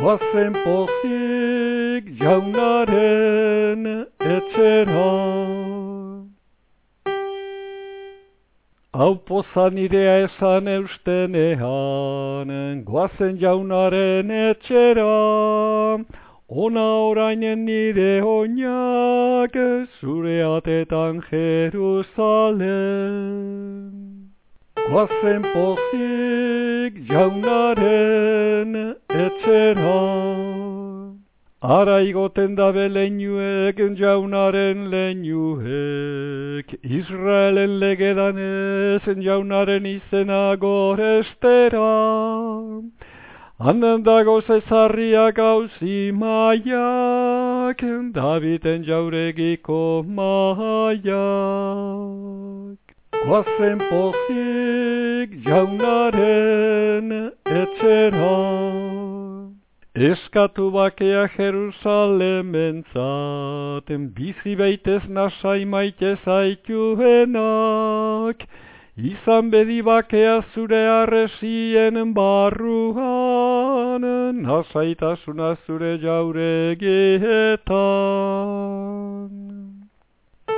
Guazen pozik jaunaren etxera. Hau poza nirea esan eustenean, guazen jaunaren etxera. Ona orainen nire oinak, zure atetan Jeruzalen. Guazen pozik jaunaren etxera. Ara igoten da beleinuek jaunaren leinuek, Israelen legedan ezen jaunaren izena gorestera. Handan dago zezarriak hauzi maiak, Daviten jauregiko maiak. Guazen pozik jaunaren Eskatu bakea Jerusalemen zaten, bizi beitez nasai maite zaituenak, izan bedi bakea zure arresien barruan, nasaitasuna zure jauregietan.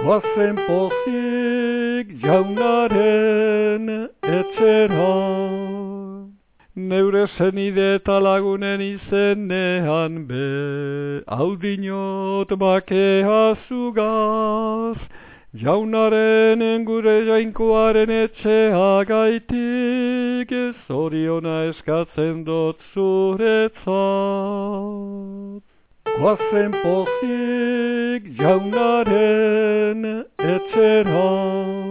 Guazen pozik jaunaren etxera. Neure zenide eta lagunen izenean be, audinot bakea zugaz, jaunaren gure jainkoaren etxea gaitik, zoriona eskatzen dut zuretzat. Guazen pozik jaunaren etxera.